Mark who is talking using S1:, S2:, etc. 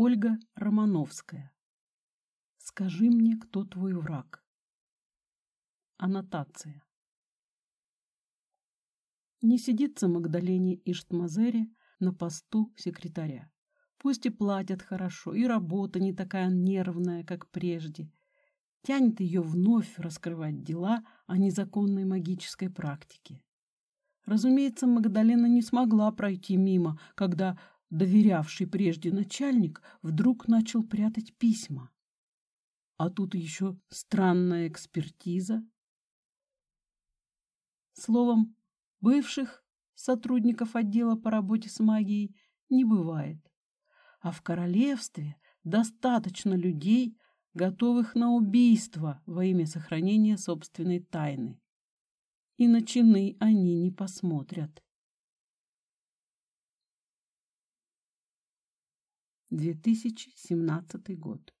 S1: Ольга Романовская. Скажи мне, кто твой враг. Аннотация. Не сидится Магдалене Иштмазере на посту секретаря. Пусть и платят хорошо, и работа не такая нервная, как прежде. Тянет ее вновь раскрывать дела о незаконной магической практике. Разумеется, Магдалена не смогла пройти мимо, когда доверявший прежде начальник вдруг начал прятать письма. А тут еще странная экспертиза. Словом, бывших сотрудников отдела по работе с магией не бывает. А в королевстве достаточно людей, готовых на убийство во имя сохранения собственной тайны. И на чины они не посмотрят. 2017 год.